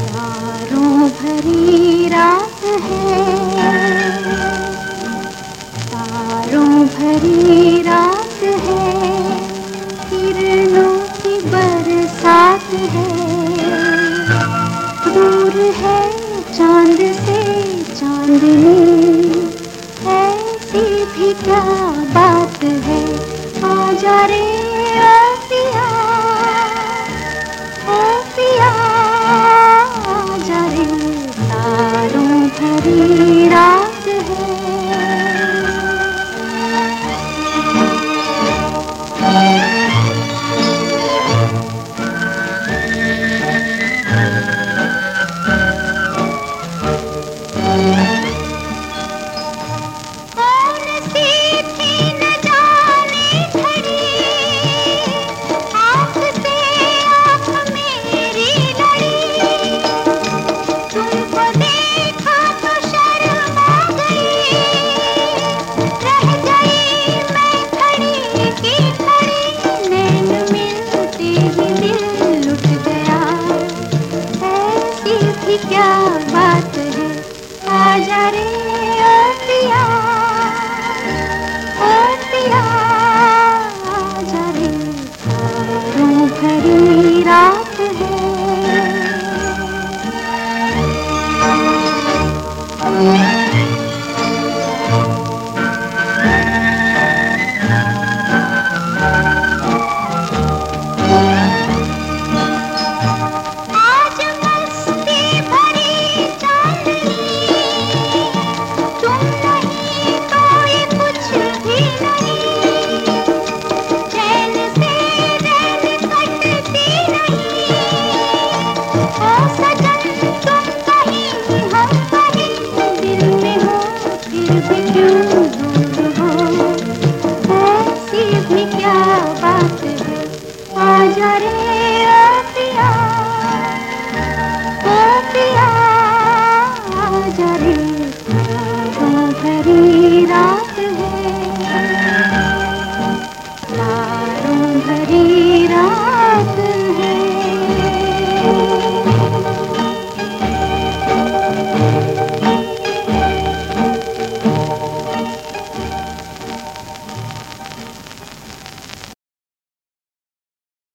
तारो भरीरा हे। तारो भरीरा जा रे ही क्या बात है? आजा रे ओ रे। रात है। हाँ। जरे